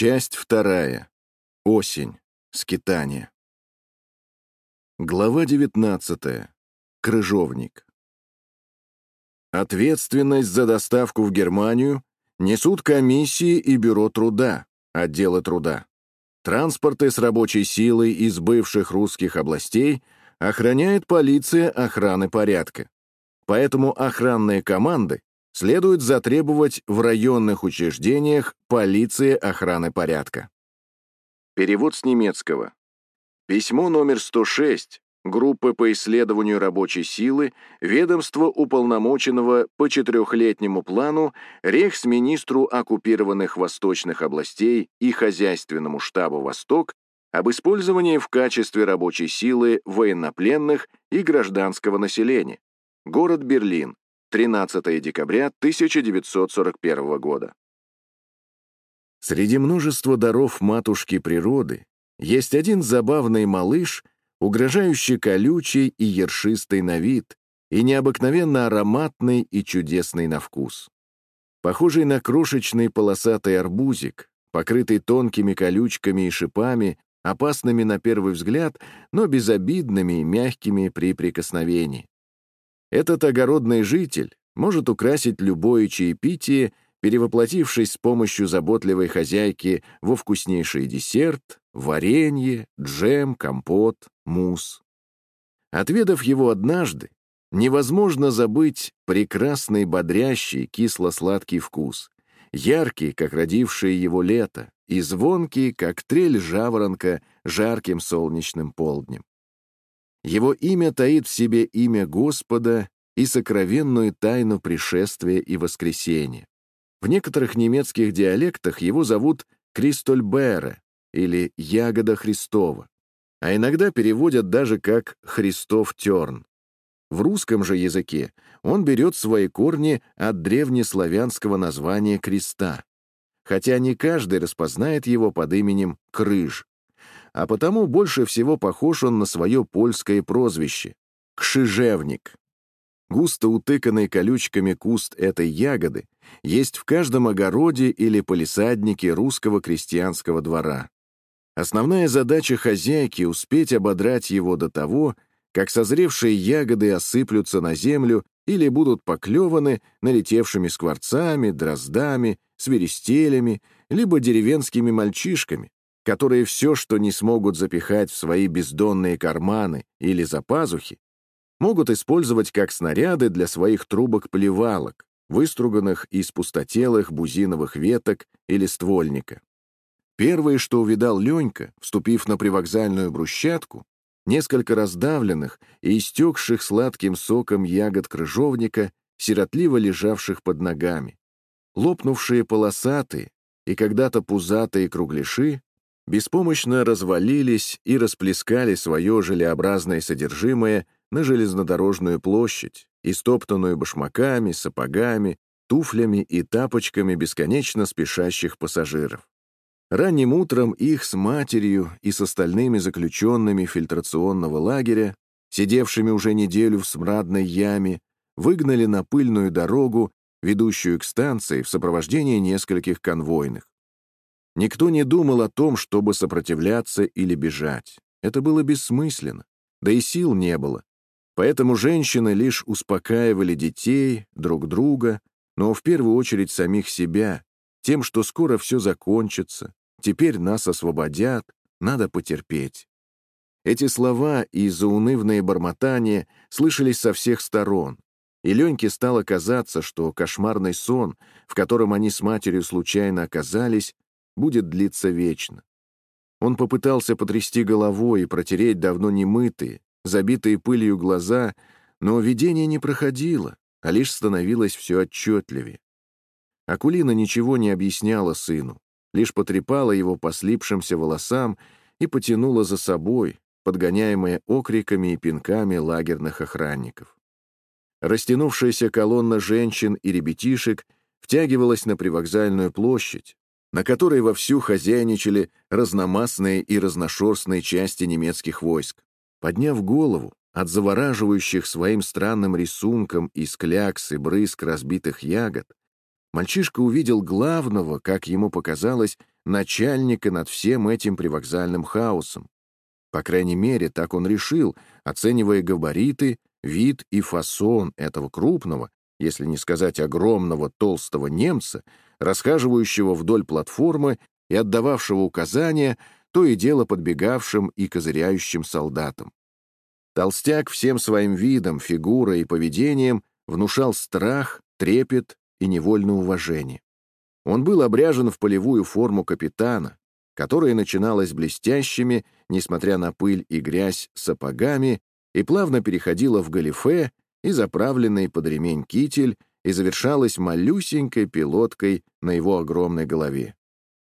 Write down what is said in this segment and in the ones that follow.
Часть вторая. Осень. Скитание. Глава 19. Крыжовник. Ответственность за доставку в Германию несут комиссии и Бюро труда, отделы труда. Транспорты с рабочей силой из бывших русских областей охраняет полиция охраны порядка. Поэтому охранные команды следует затребовать в районных учреждениях полиции охраны порядка. Перевод с немецкого. Письмо номер 106 группы по исследованию рабочей силы ведомства уполномоченного по четырехлетнему плану рейхсминистру оккупированных восточных областей и хозяйственному штабу «Восток» об использовании в качестве рабочей силы военнопленных и гражданского населения. Город Берлин, 13 декабря 1941 года. Среди множества даров матушки природы есть один забавный малыш, угрожающий колючий и ершистый на вид, и необыкновенно ароматный и чудесный на вкус. Похожий на крошечный полосатый арбузик, покрытый тонкими колючками и шипами, опасными на первый взгляд, но безобидными и мягкими при прикосновении. Этот огородный житель может украсить любое чаепитие, перевоплотившись с помощью заботливой хозяйки во вкуснейший десерт, варенье, джем, компот, мусс. Отведав его однажды, невозможно забыть прекрасный бодрящий кисло-сладкий вкус, яркий, как родившее его лето, и звонкий, как трель жаворонка жарким солнечным полднем. Его имя таит в себе имя Господа и сокровенную тайну пришествия и воскресения. В некоторых немецких диалектах его зовут Кристольбере или Ягода Христова, а иногда переводят даже как Христов терн. В русском же языке он берет свои корни от древнеславянского названия креста, хотя не каждый распознает его под именем Крыж а потому больше всего похож он на свое польское прозвище — Кшижевник. Густо утыканный колючками куст этой ягоды есть в каждом огороде или полисаднике русского крестьянского двора. Основная задача хозяйки — успеть ободрать его до того, как созревшие ягоды осыплются на землю или будут поклеваны налетевшими скворцами, дроздами, свиристелями, либо деревенскими мальчишками, которые все, что не смогут запихать в свои бездонные карманы или за пазухи, могут использовать как снаряды для своих трубок-плевалок, выструганных из пустотелых бузиновых веток или ствольника. Первое, что увидал Ленька, вступив на привокзальную брусчатку, несколько раздавленных и истекших сладким соком ягод крыжовника, сиротливо лежавших под ногами. Лопнувшие полосатые и когда-то пузатые кругляши беспомощно развалились и расплескали свое желеобразное содержимое на железнодорожную площадь, истоптанную башмаками, сапогами, туфлями и тапочками бесконечно спешащих пассажиров. Ранним утром их с матерью и с остальными заключенными фильтрационного лагеря, сидевшими уже неделю в смрадной яме, выгнали на пыльную дорогу, ведущую к станции в сопровождении нескольких конвойных. Никто не думал о том, чтобы сопротивляться или бежать. Это было бессмысленно, да и сил не было. Поэтому женщины лишь успокаивали детей, друг друга, но в первую очередь самих себя, тем, что скоро все закончится, теперь нас освободят, надо потерпеть. Эти слова и заунывные бормотания слышались со всех сторон, и Леньке стало казаться, что кошмарный сон, в котором они с матерью случайно оказались, будет длиться вечно. Он попытался потрясти головой и протереть давно немытые, забитые пылью глаза, но видение не проходило, а лишь становилось все отчетливее. Акулина ничего не объясняла сыну, лишь потрепала его по слипшимся волосам и потянула за собой, подгоняемая окриками и пинками лагерных охранников. Растянувшаяся колонна женщин и ребятишек втягивалась на привокзальную площадь, на которой вовсю хозяйничали разномастные и разношерстные части немецких войск. Подняв голову от завораживающих своим странным рисунком из клякс и брызг разбитых ягод, мальчишка увидел главного, как ему показалось, начальника над всем этим привокзальным хаосом. По крайней мере, так он решил, оценивая габариты, вид и фасон этого крупного, если не сказать огромного толстого немца, расхаживающего вдоль платформы и отдававшего указания то и дело подбегавшим и козыряющим солдатам. Толстяк всем своим видом, фигурой и поведением внушал страх, трепет и невольное уважение. Он был обряжен в полевую форму капитана, которая начиналась блестящими, несмотря на пыль и грязь, сапогами и плавно переходила в галифе и заправленный под ремень китель и завершалась малюсенькой пилоткой на его огромной голове.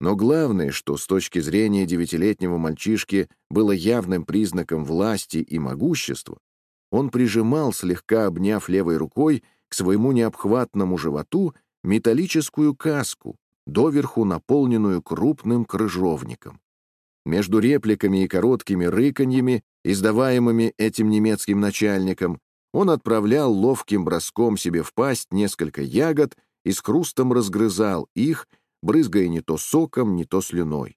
Но главное, что с точки зрения девятилетнего мальчишки было явным признаком власти и могущества, он прижимал, слегка обняв левой рукой, к своему необхватному животу металлическую каску, доверху наполненную крупным крыжовником. Между репликами и короткими рыканьями, издаваемыми этим немецким начальником, он отправлял ловким броском себе в пасть несколько ягод и с хрустом разгрызал их, брызгая не то соком, не то слюной.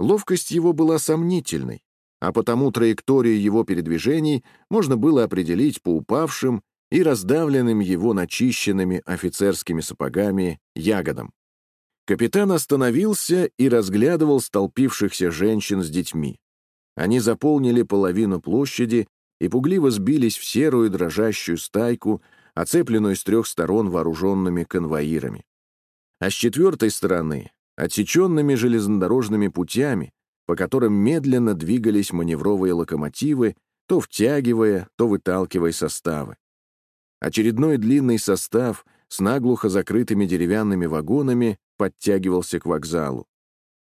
Ловкость его была сомнительной, а потому траекторию его передвижений можно было определить по упавшим и раздавленным его начищенными офицерскими сапогами ягодам. Капитан остановился и разглядывал столпившихся женщин с детьми. Они заполнили половину площади и пугливо сбились в серую дрожащую стайку, оцепленную с трех сторон вооруженными конвоирами а с четвертой стороны — отсеченными железнодорожными путями, по которым медленно двигались маневровые локомотивы, то втягивая, то выталкивая составы. Очередной длинный состав с наглухо закрытыми деревянными вагонами подтягивался к вокзалу.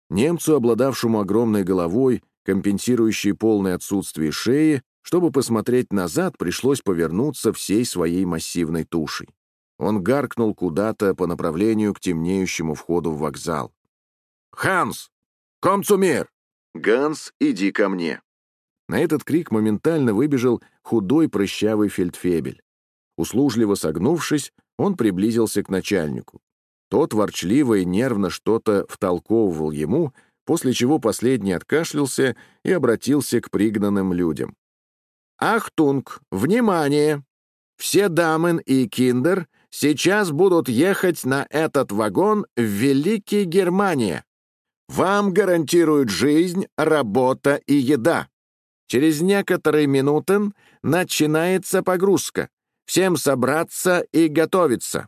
Немцу, обладавшему огромной головой, компенсирующей полное отсутствие шеи, чтобы посмотреть назад, пришлось повернуться всей своей массивной тушей. Он гаркнул куда-то по направлению к темнеющему входу в вокзал. «Hans! Komm zu mir!» «Ганс, иди ко мне!» На этот крик моментально выбежал худой прыщавый фельдфебель. Услужливо согнувшись, он приблизился к начальнику. Тот ворчливо и нервно что-то втолковывал ему, после чего последний откашлялся и обратился к пригнанным людям. «Achtung! Внимание! Все Damen и киндер сейчас будут ехать на этот вагон в Великий Германия. Вам гарантируют жизнь, работа и еда. Через некоторые минуты начинается погрузка. Всем собраться и готовиться.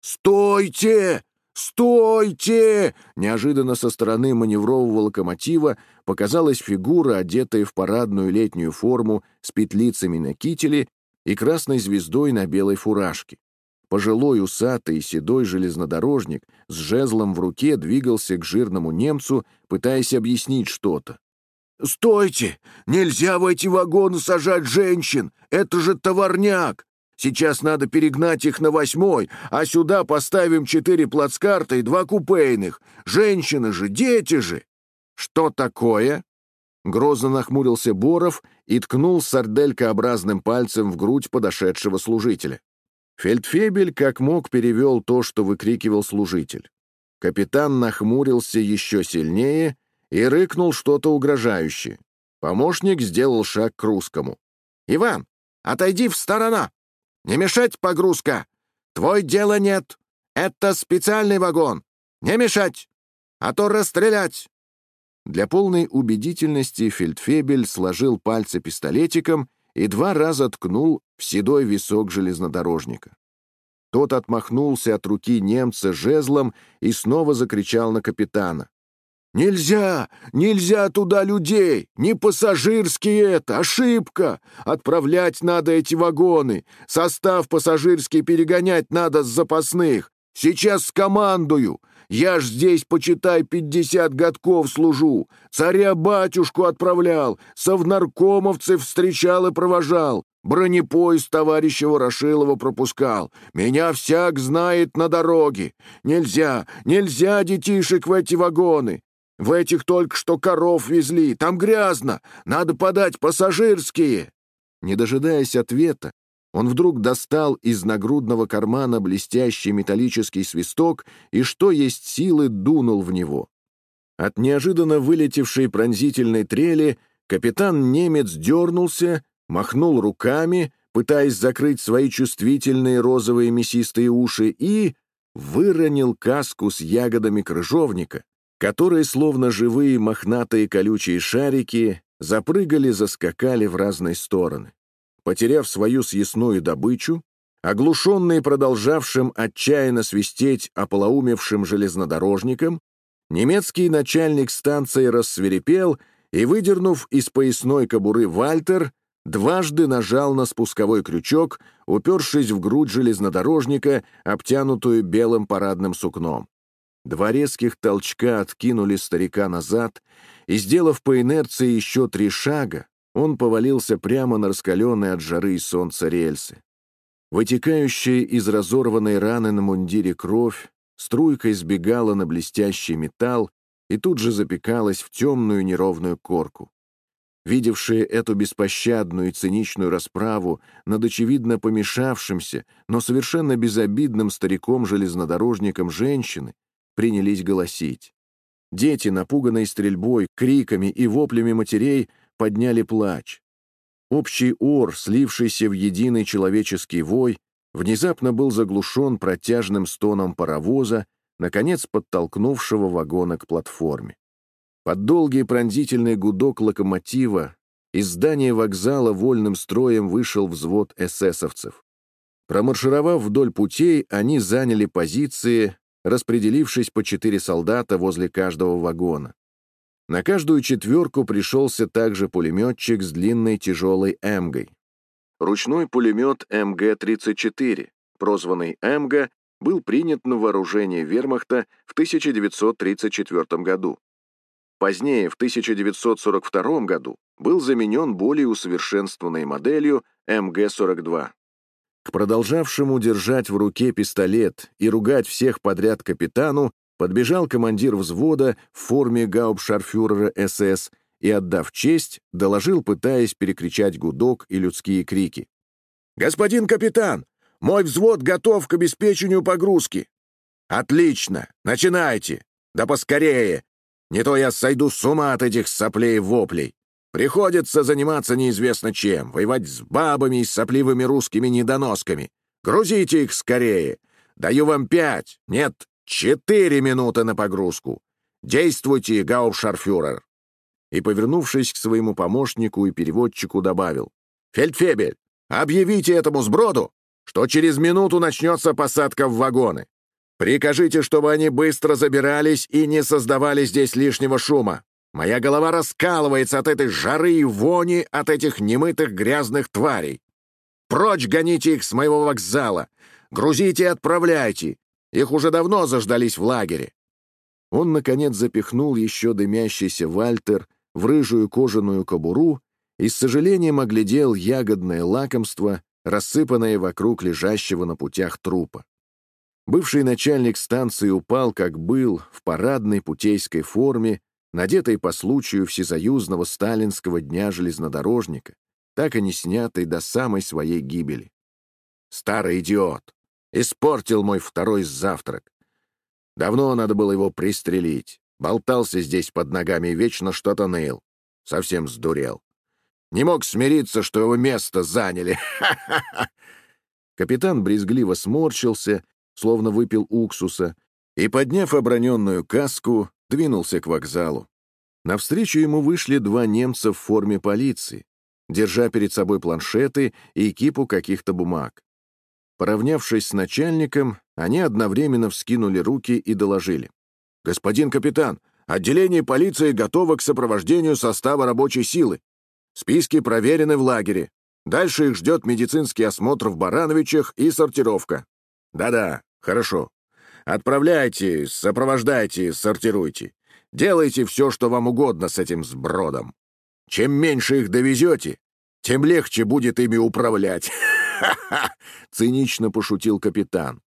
«Стойте! Стойте!» Неожиданно со стороны маневрового локомотива показалась фигура, одетая в парадную летнюю форму с петлицами на кителе и красной звездой на белой фуражке. Пожилой, усатый и седой железнодорожник с жезлом в руке двигался к жирному немцу, пытаясь объяснить что-то. «Стойте! Нельзя в эти вагоны сажать женщин! Это же товарняк! Сейчас надо перегнать их на восьмой, а сюда поставим четыре плацкарта и два купейных. Женщины же, дети же!» «Что такое?» Грозно нахмурился Боров и ткнул сарделькообразным пальцем в грудь подошедшего служителя. Фельдфебель как мог перевел то, что выкрикивал служитель. Капитан нахмурился еще сильнее и рыкнул что-то угрожающее. Помощник сделал шаг к русскому. «Иван, отойди в сторона! Не мешать погрузка! Твой дела нет! Это специальный вагон! Не мешать! А то расстрелять!» Для полной убедительности фельдфебель сложил пальцы пистолетиком и два раза ткнул в седой висок железнодорожника. Тот отмахнулся от руки немца жезлом и снова закричал на капитана. «Нельзя! Нельзя туда людей! Не пассажирские это! Ошибка! Отправлять надо эти вагоны! Состав пассажирский перегонять надо с запасных! Сейчас скомандую! Я ж здесь, почитай, пятьдесят годков служу. Царя-батюшку отправлял, совнаркомовцев встречал и провожал. Бронепоезд товарища Ворошилова пропускал. Меня всяк знает на дороге. Нельзя, нельзя детишек в эти вагоны. В этих только что коров везли. Там грязно. Надо подать пассажирские. Не дожидаясь ответа, он вдруг достал из нагрудного кармана блестящий металлический свисток и, что есть силы, дунул в него. От неожиданно вылетевшей пронзительной трели капитан-немец дернулся, махнул руками, пытаясь закрыть свои чувствительные розовые мясистые уши, и выронил каску с ягодами крыжовника, которые, словно живые мохнатые колючие шарики, запрыгали, заскакали в разные стороны. Потеряв свою съестную добычу, оглушенный продолжавшим отчаянно свистеть ополоумевшим железнодорожником, немецкий начальник станции рассверепел и, выдернув из поясной кобуры Вальтер, дважды нажал на спусковой крючок, упершись в грудь железнодорожника, обтянутую белым парадным сукном. Два резких толчка откинули старика назад, и, сделав по инерции еще три шага, он повалился прямо на раскаленные от жары и солнца рельсы. Вытекающая из разорванной раны на мундире кровь струйкой сбегала на блестящий металл и тут же запекалась в темную неровную корку. Видевшие эту беспощадную и циничную расправу над очевидно помешавшимся, но совершенно безобидным стариком-железнодорожником женщины, принялись голосить. Дети, напуганные стрельбой, криками и воплями матерей, подняли плач. Общий ор, слившийся в единый человеческий вой, внезапно был заглушен протяжным стоном паровоза, наконец подтолкнувшего вагона к платформе. Под долгий пронзительный гудок локомотива из здания вокзала вольным строем вышел взвод эсэсовцев. Промаршировав вдоль путей, они заняли позиции, распределившись по четыре солдата возле каждого вагона. На каждую четверку пришелся также пулеметчик с длинной тяжелой «Эмгой». Ручной пулемет МГ-34, прозванный «Эмга», был принят на вооружение вермахта в 1934 году. Позднее, в 1942 году, был заменен более усовершенствованной моделью МГ-42. К продолжавшему держать в руке пистолет и ругать всех подряд капитану подбежал командир взвода в форме гаупшарфюрера СС и, отдав честь, доложил, пытаясь перекричать гудок и людские крики. «Господин капитан, мой взвод готов к обеспечению погрузки». «Отлично! Начинайте! Да поскорее! Не то я сойду с ума от этих соплей воплей. Приходится заниматься неизвестно чем, воевать с бабами и сопливыми русскими недоносками. Грузите их скорее. Даю вам пять, нет, четыре минуты на погрузку. Действуйте, гауптшарфюрер. И, повернувшись к своему помощнику и переводчику, добавил. «Фельдфебель, объявите этому сброду, что через минуту начнется посадка в вагоны. Прикажите, чтобы они быстро забирались и не создавали здесь лишнего шума. Моя голова раскалывается от этой жары и вони от этих немытых грязных тварей. Прочь гоните их с моего вокзала. Грузите и отправляйте. Их уже давно заждались в лагере. Он, наконец, запихнул еще дымящийся Вальтер в рыжую кожаную кобуру и с сожалением оглядел ягодное лакомство, рассыпанное вокруг лежащего на путях трупа. Бывший начальник станции упал, как был, в парадной путейской форме, надетой по случаю Всесоюзного Сталинского дня железнодорожника, так и не снятой до самой своей гибели. Старый идиот! Испортил мой второй завтрак. Давно надо было его пристрелить. Болтался здесь под ногами и вечно что-то ныл. Совсем сдурел. Не мог смириться, что его место заняли. Капитан брезгливо сморщился, словно выпил уксуса, и, подняв оброненную каску, двинулся к вокзалу. Навстречу ему вышли два немца в форме полиции, держа перед собой планшеты и кипу каких-то бумаг. Поравнявшись с начальником, они одновременно вскинули руки и доложили. «Господин капитан, отделение полиции готово к сопровождению состава рабочей силы. Списки проверены в лагере. Дальше их ждет медицинский осмотр в Барановичах и сортировка. Да-да, хорошо. Отправляйте, сопровождайте, сортируйте. Делайте все, что вам угодно с этим сбродом. Чем меньше их довезете, тем легче будет ими управлять. Ха-ха!» — цинично пошутил капитан.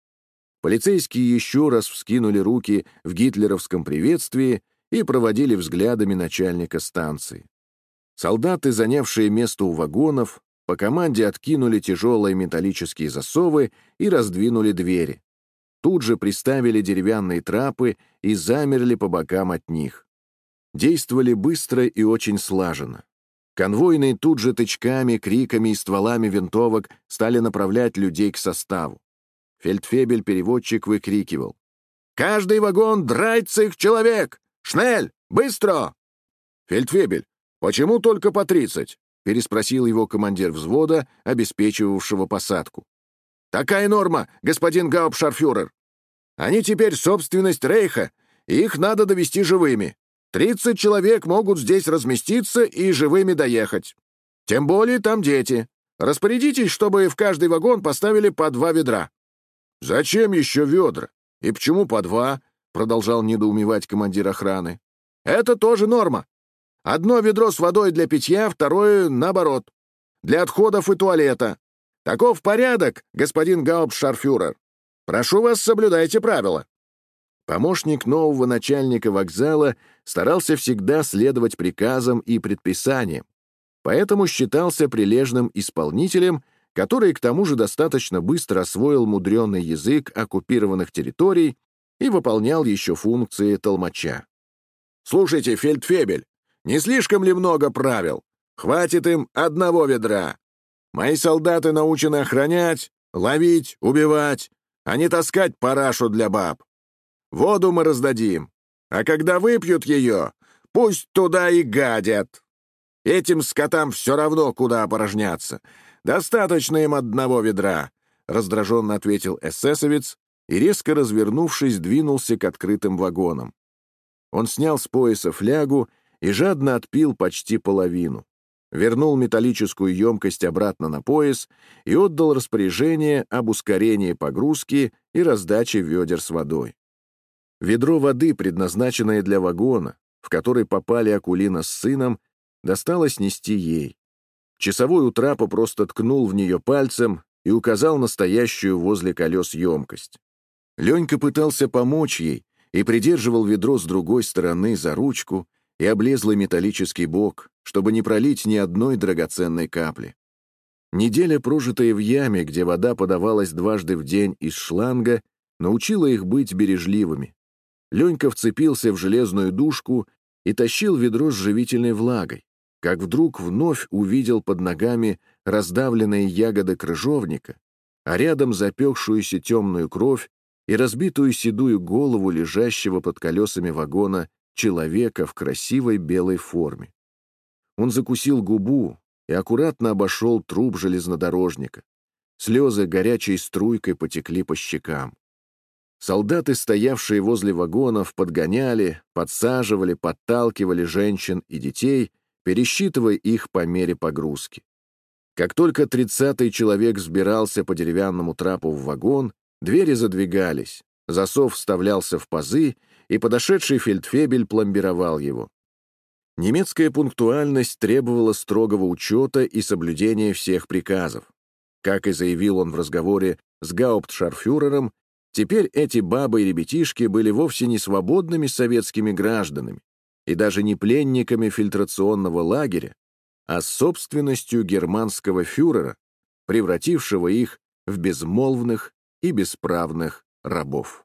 Полицейские еще раз вскинули руки в гитлеровском приветствии и проводили взглядами начальника станции. Солдаты, занявшие место у вагонов, по команде откинули тяжелые металлические засовы и раздвинули двери. Тут же приставили деревянные трапы и замерли по бокам от них. Действовали быстро и очень слаженно. Конвойные тут же тычками, криками и стволами винтовок стали направлять людей к составу. Фельдфебель-переводчик выкрикивал. «Каждый вагон драйцих человек! Шнель! Быстро!» «Фельдфебель, почему только по тридцать?» — переспросил его командир взвода, обеспечивавшего посадку. «Такая норма, господин Гауптшарфюрер. Они теперь собственность Рейха, и их надо довести живыми. Тридцать человек могут здесь разместиться и живыми доехать. Тем более там дети. Распорядитесь, чтобы в каждый вагон поставили по два ведра». «Зачем еще ведра? И почему по два?» — продолжал недоумевать командир охраны. «Это тоже норма. Одно ведро с водой для питья, второе — наоборот. Для отходов и туалета. Таков порядок, господин Гауптшарфюрер. Прошу вас, соблюдайте правила». Помощник нового начальника вокзала старался всегда следовать приказам и предписаниям, поэтому считался прилежным исполнителем, который к тому же достаточно быстро освоил мудреный язык оккупированных территорий и выполнял еще функции толмача. «Слушайте, фельдфебель, не слишком ли много правил? Хватит им одного ведра. Мои солдаты научены охранять, ловить, убивать, а не таскать парашу для баб. Воду мы раздадим, а когда выпьют ее, пусть туда и гадят. Этим скотам все равно, куда опорожняться. Достаточно им одного ведра», — раздраженно ответил эсэсовец и, резко развернувшись, двинулся к открытым вагонам. Он снял с пояса флягу и жадно отпил почти половину. Вернул металлическую емкость обратно на пояс и отдал распоряжение об ускорении погрузки и раздаче ведер с водой. Ведро воды, предназначенное для вагона, в который попали Акулина с сыном, досталось нести ей. Часовой у трапа просто ткнул в нее пальцем и указал настоящую возле колес емкость. Ленька пытался помочь ей и придерживал ведро с другой стороны за ручку, и облезлый металлический бок, чтобы не пролить ни одной драгоценной капли. Неделя, прожитая в яме, где вода подавалась дважды в день из шланга, научила их быть бережливыми. Ленька вцепился в железную дужку и тащил ведро с живительной влагой, как вдруг вновь увидел под ногами раздавленные ягоды крыжовника, а рядом запекшуюся темную кровь и разбитую седую голову лежащего под колесами вагона человека в красивой белой форме. Он закусил губу и аккуратно обошел труп железнодорожника. Слезы горячей струйкой потекли по щекам. Солдаты, стоявшие возле вагонов, подгоняли, подсаживали, подталкивали женщин и детей, пересчитывая их по мере погрузки. Как только тридцатый человек взбирался по деревянному трапу в вагон, двери задвигались, засов вставлялся в пазы, и подошедший фельдфебель пломбировал его. Немецкая пунктуальность требовала строгого учета и соблюдения всех приказов. Как и заявил он в разговоре с гауптшарфюрером, теперь эти бабы и ребятишки были вовсе не свободными советскими гражданами и даже не пленниками фильтрационного лагеря, а собственностью германского фюрера, превратившего их в безмолвных и бесправных рабов.